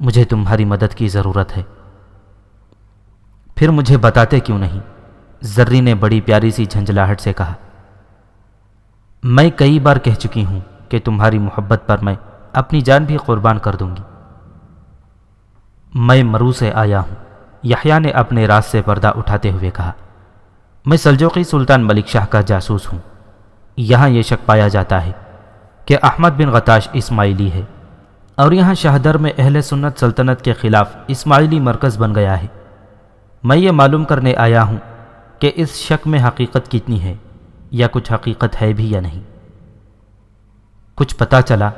A: مجھے تمہاری مدد کی ضرورت ہے۔ پھر مجھے بتاتے کیوں نہیں؟ زرری نے بڑی پیاری سی جھنجلاہٹ سے کہا۔ میں کئی بار کہہ چکی ہوں کہ تمہاری محبت پر میں اپنی جان بھی قربان کر دوں گی۔ میں مرو سے آیا ہوں۔ یحییٰ نے اپنے راز سے پردہ اٹھاتے ہوئے کہا۔ میں سلجوقی سلطان ملک شاہ کا جاسوس ہوں۔ یہاں یہ شک پایا جاتا ہے۔ کہ احمد بن غتاش اسماعیلی ہے اور یہاں شہدر میں اہل سنت سلطنت کے خلاف اسماعیلی مرکز بن گیا ہے۔ میں یہ معلوم کرنے آیا ہوں کہ اس شک میں حقیقت کتنی ہے یا کچھ حقیقت ہے بھی یا نہیں۔ کچھ پتہ چلا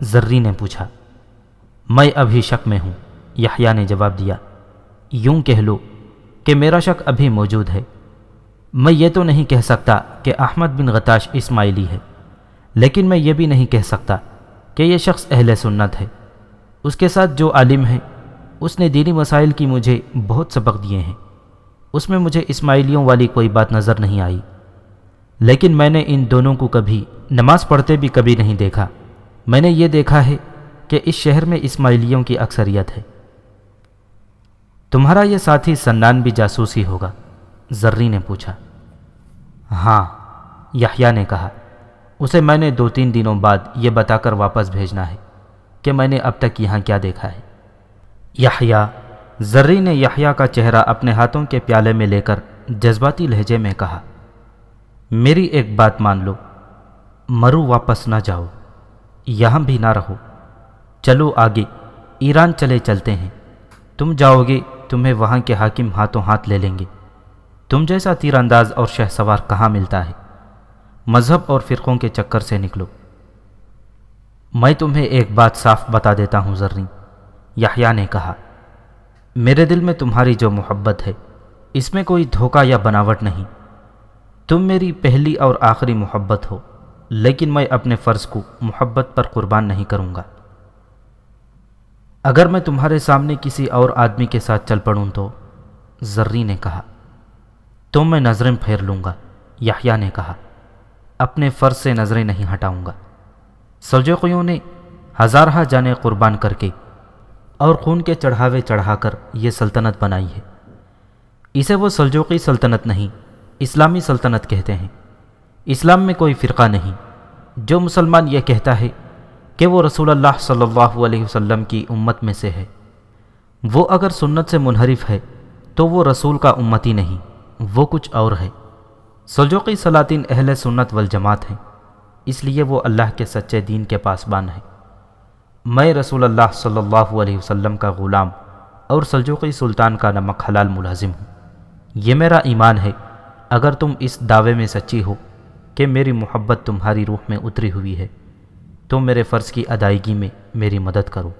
A: زرری نے پوچھا، میں ابھی شک میں ہوں؟ یحییٰ نے جواب دیا، یوں کہہ لو کہ میرا شک ابھی موجود ہے۔ میں یہ تو نہیں کہہ سکتا کہ احمد بن غتاش اسماعیلی ہے۔ لیکن میں یہ بھی نہیں کہہ سکتا کہ یہ شخص اہل سنت ہے۔ اس کے ساتھ جو عالم ہے، اس نے دینی مسائل کی مجھے بہت سبق دیے ہیں۔ اس میں مجھے اسماعیلیوں والی کوئی بات نظر نہیں آئی۔ لیکن میں نے ان دونوں کو کبھی نماز پڑھتے بھی کبھی نہیں دیکھا۔ میں نے یہ دیکھا ہے کہ اس شہر میں اسماعیلیوں کی اکثریت ہے۔ تمہارا یہ ساتھی سنان بھی جاسوس ہی ہوگا زرری نے پوچھا۔ ہاں یحییٰ نے کہا۔ اسے میں نے دو تین دنوں بعد یہ بتا کر واپس بھیجنا ہے کہ میں نے اب تک یہاں کیا دیکھا ہے۔ یحییٰ زرری نے یحییٰ کا چہرہ اپنے ہاتھوں کے پیالے میں لے کر جذباتی لہجے میں کہا، میری ایک بات مان لو، مرو واپس نہ جاؤ، یہاں بھی نہ رہو۔ چلو آگے، ایران چلے چلتے ہیں۔ تم جاؤ گے، تمہیں وہاں کے حاکم ہاتھوں ہاتھ لے لیں گے۔ تم جیسا تیر انداز اور شہ سوار کہاں ملتا ہے؟ مذہب اور فرقوں کے چکر سے نکلو۔ میں تمہیں ایک بات صاف بتا دیتا ہوں ذرنی یحییٰ نے کہا، میرے دل میں تمہاری جو محبت ہے، اس میں کوئی دھوکہ یا بناوٹ نہیں۔ تم میری پہلی اور آخری محبت ہو، لیکن میں اپنے فرض کو محبت پر قربان نہیں کروں گا۔ اگر میں تمہارے سامنے کسی اور آدمی کے ساتھ چل پڑوں تو ذری نے کہا تو میں نظریں پھیر لوں گا۔ یحییٰ نے کہا اپنے فرض سے نظریں نہیں ہٹاؤں گا۔ سلجوقیوں نے ہزارہ جانے قربان کر کے اور خون کے چڑھاوے چڑھا کر یہ سلطنت بنائی ہے۔ اسے وہ سلجوقی سلطنت نہیں، اسلامی سلطنت کہتے ہیں۔ اسلام میں کوئی فرقہ نہیں، جو مسلمان یہ کہتا ہے کہ وہ رسول اللہ صلی اللہ علیہ وسلم کی امت میں سے ہے۔ وہ اگر سنت سے منحرف ہے تو وہ رسول کا امتی نہیں، وہ کچھ اور ہے۔ سلجوقی سلاطین اہل سنت والجماعت ہیں، اس لیے وہ اللہ کے سچے دین کے پاسبان ہیں۔ میں رسول اللہ صلی اللہ علیہ وسلم کا غلام اور سلجوقی سلطان کا نمک حلال ملازم ہوں۔ یہ میرا ایمان ہے، اگر تم اس دعوے میں سچی ہو کہ میری محبت تمہاری روح میں اتری ہوئی ہے، تو میرے فرض کی ادائیگی میں میری مدد کرو۔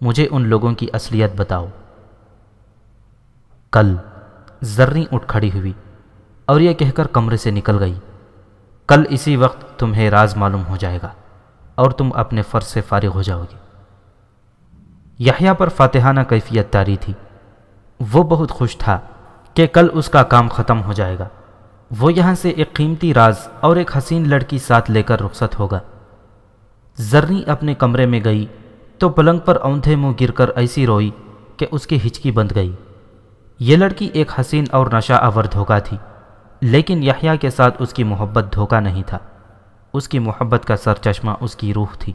A: مجھے ان لوگوں کی اصلیت بتاؤ۔ کل ذریں اٹھ کھڑی ہوئی۔ اور یہ کہہ کر کمرے سے نکل گئی۔ کل اسی وقت تمہیں راز معلوم ہو جائے گا اور تم اپنے فرض سے فارغ ہو جاؤ گے۔ یحییٰ پر فاتحانہ کیفیت تاری تھی۔ وہ بہت خوش تھا کہ کل اس کا کام ختم ہو جائے گا۔ وہ یہاں سے ایک قیمتی راز اور ایک حسین لڑکی ساتھ لے کر رخصت ہوگا۔ زرنی اپنے کمرے میں گئی تو پلنگ پر اوندھے منہ گر کر ایسی روئی کہ اس کی ہچکی بند گئی۔ یہ لڑکی ایک حسین اور نشہ آور دھوکا تھی۔ لیکن یحییٰ کے ساتھ اس کی محبت دھوکا نہیں تھا۔ اس کی محبت کا سر چشمہ اس کی روح تھی۔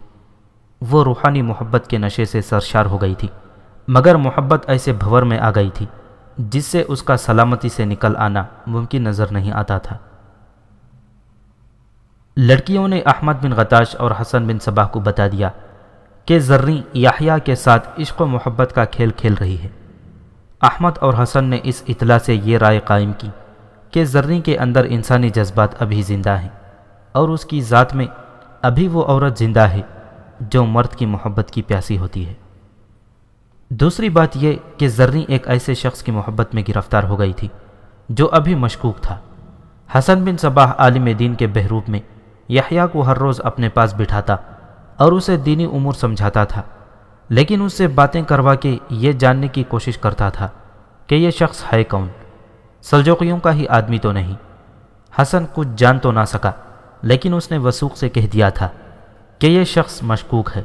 A: وہ روحانی محبت کے نشے سے سرشار ہو گئی تھی، مگر محبت ایسے بھور میں آ گئی تھی جس سے اس کا سلامتی سے نکل آنا ممکن نظر نہیں آتا تھا۔ لڑکیوں نے احمد بن غتاش اور حسن بن صباح کو بتا دیا کہ ذریں یاحیہ کے ساتھ عشق و محبت کا کھیل کھیل رہی ہے۔ احمد اور حسن نے اس اطلاع سے یہ رائے قائم کی کہ ذریں کے اندر انسانی جذبات ابھی زندہ ہیں اور اس کی ذات میں ابھی وہ عورت زندہ ہے جو مرد کی محبت کی پیاسی ہوتی ہے۔ دوسری بات یہ کہ زرنی ایک ایسے شخص کی محبت میں گرفتار ہو گئی تھی جو ابھی مشکوک تھا۔ حسن بن صباح عالم دین کے بحروب میں یحییٰ کو ہر روز اپنے پاس بٹھاتا اور اسے دینی امور سمجھاتا تھا، لیکن اس سے باتیں کروا کے یہ جاننے کی کوشش کرتا تھا کہ یہ شخص ہے کون۔ سلجوقیوں کا ہی آدمی تو نہیں۔ حسن کچھ جان تو نہ سکا، لیکن اس نے وسوخ سے کہہ دیا تھا کہ یہ شخص مشکوک ہے۔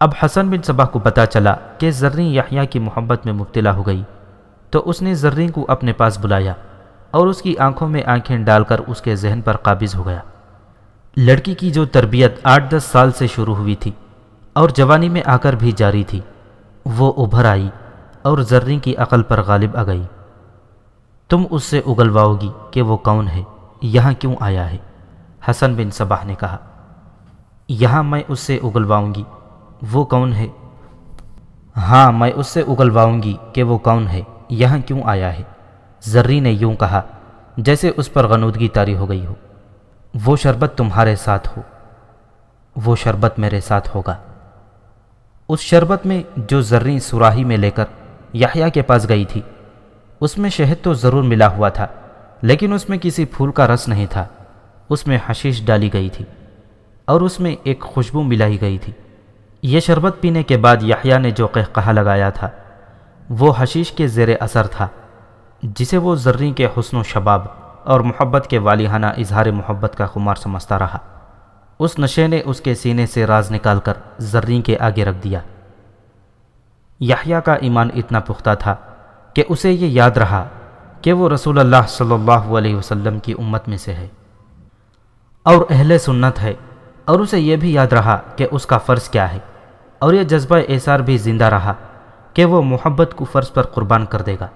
A: اب حسن بن صبح کو پتا چلا کہ زریں یحییٰ کی محبت میں مبتلا ہو گئی، تو اس نے زریں کو اپنے پاس بلایا اور اس کی آنکھوں میں آنکھیں ڈال کر اس کے ذہن پر قابض ہو گیا۔ لڑکی کی جو تربیت آٹھ دس سال سے شروع ہوئی تھی اور جوانی میں آ کر بھی جاری تھی، وہ ابھر آئی اور زریں کی عقل پر غالب آ گئی۔ تم اس سے اگلواؤ گی کہ وہ کون ہے، یہاں کیوں آیا ہے؟ حسن بن صباح نے کہا، یہاں میں اس سے اگلواؤں گی، وہ کون ہے؟ ہاں میں اس سے اگلواؤں گی کہ وہ کون ہے، یہاں کیوں آیا ہے؟ زرری نے یوں کہا، جیسے اس پر غنودگی تاری ہو گئی ہو، وہ شربت تمہارے ساتھ ہو، وہ شربت میرے ساتھ ہوگا۔ اس شربت میں جو زرری سراہی میں لے کر یحییٰ کے پاس گئی تھی اس میں شہد تو ضرور ملا ہوا تھا، لیکن اس میں کسی پھول کا رس نہیں تھا۔ اس میں حشیش ڈالی گئی تھی اور اس میں ایک خوشبو ملائی گئی تھی۔ یہ شربت پینے کے بعد یحییٰ نے جو کہا لگایا تھا، وہ حشیش کے زیر اثر تھا، جسے وہ زریں کے حسن و شباب اور محبت کے والیحانہ اظہار محبت کا خمار سمجھتا رہا۔ اس نشے نے اس کے سینے سے راز نکال کر زریں کے آگے رکھ دیا۔ یحییٰ کا ایمان اتنا پختہ تھا کہ اسے یہ یاد رہا کہ وہ رسول اللہ صلی اللہ علیہ وسلم کی امت میں سے ہے۔ اور اہل سنت ہے، اور اسے یہ بھی یاد رہا کہ اس کا فرض کیا ہے۔ اور یہ جذبہ احسار بھی زندہ رہا کہ وہ محبت کو فرض پر قربان کر دے گا۔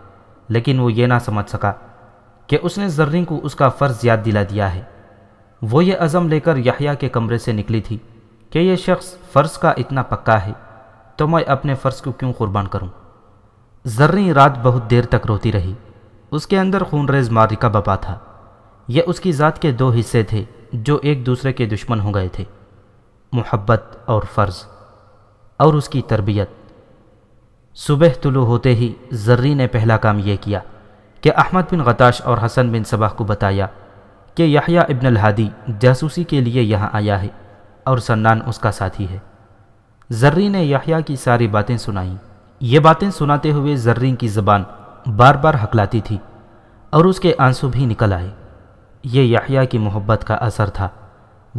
A: لیکن وہ یہ نہ سمجھ سکا کہ اس نے زرین کو اس کا فرض یاد دلا دیا ہے۔ وہ یہ عزم لے کر یحییٰ کے کمرے سے نکلی تھی کہ یہ شخص فرض کا اتنا پکا ہے، تو میں اپنے فرض کو کیوں قربان کروں؟ زریں رات بہت دیر تک روتی رہی۔ اس کے اندر خون ریز مارکہ بپا تھا۔ یہ اس کی ذات کے دو حصے تھے جو ایک دوسرے کے دشمن ہو گئے تھے۔ محبت اور فرض۔ اور اس کی تربیت۔ صبح طلوع ہوتے ہی زرری نے پہلا کام یہ کیا کہ احمد بن غتاش اور حسن بن صباح کو بتایا کہ یحییٰ ابن الحادی جاسوسی کے لیے یہاں آیا ہے اور سنان اس کا ساتھی ہے۔ زرری نے یحییٰ کی ساری باتیں سنائیں۔ یہ باتیں سناتے ہوئے زرین کی زبان بار بار ہکلاتی تھی اور اس کے آنسو بھی نکل آئے۔ یہ یحییٰ کی محبت کا اثر تھا،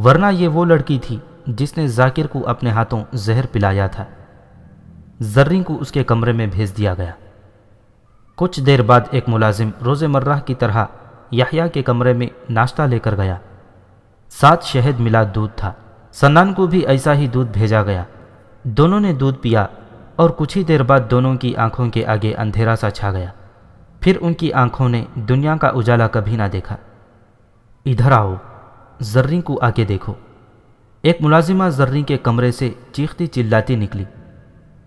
A: ورنہ یہ وہ لڑکی تھی جس نے ذاکر کو اپنے ہاتھوں زہر پلایا تھا۔ زرین کو اس کے کمرے میں بھیج دیا گیا۔ کچھ دیر بعد ایک ملازم روز مرہ کی طرح یحییٰ کے کمرے میں ناشتہ لے کر گیا۔ سات شہد ملا دودھ تھا۔ سنان کو بھی ایسا ہی دودھ بھیجا گیا۔ دونوں نے دودھ پیا۔ اور کچھ ہی دیر بعد دونوں کی آنکھوں کے آگے اندھیرا سا چھا گیا۔ پھر ان کی آنکھوں نے دنیا کا اجالا کبھی نہ دیکھا۔ ادھر آؤ زرین کو آ کے دیکھو۔ ایک ملازمہ زرین کے کمرے سے چیختی چلاتی نکلی۔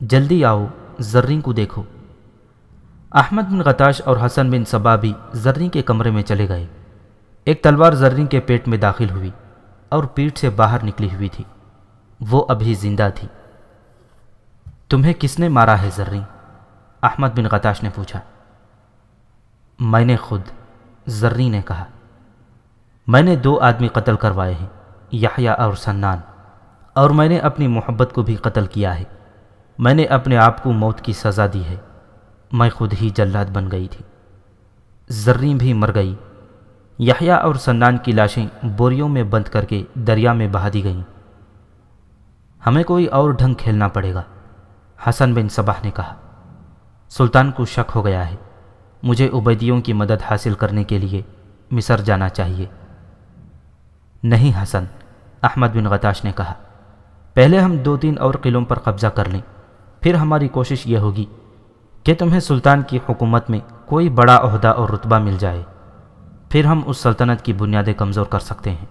A: جلدی آؤ زرین کو دیکھو۔ احمد بن غتاش اور حسن بن صبا بھی زرین کے کمرے میں چلے گئے۔ ایک تلوار زرین کے پیٹ میں داخل ہوئی اور پیٹ سے باہر نکلی ہوئی تھی۔ وہ ابھی زندہ تھی۔ تمہیں کس نے مارا ہے زرین احمد بن غتاش نے پوچھا۔ میں نے خود زرین نے کہا۔ میں نے دو آدمی قتل کروائے ہیں، یحییٰ اور سنان، اور میں نے اپنی محبت کو بھی قتل کیا ہے۔ میں نے اپنے آپ کو موت کی سزا دی ہے۔ میں خود ہی جلاد بن گئی تھی۔ زریں بھی مر گئی۔ یحییٰ اور سنان کی لاشیں بوریوں میں بند کر کے دریا میں بہا دی گئیں۔ ہمیں کوئی اور ڈھنگ کھیلنا پڑے گا۔ حسن بن صباح نے کہا، سلطان کو شک ہو گیا ہے، مجھے عبیدیوں کی مدد حاصل کرنے کے لیے مصر جانا چاہیے۔ نہیں حسن، احمد بن غتاش نے کہا، پہلے ہم دو تین اور قلعوں پر قبضہ کر لیں، پھر ہماری کوشش یہ ہوگی کہ تمہیں سلطان کی حکومت میں کوئی بڑا عہدہ اور رتبہ مل جائے۔ پھر ہم اس سلطنت کی بنیادیں کمزور کر سکتے ہیں۔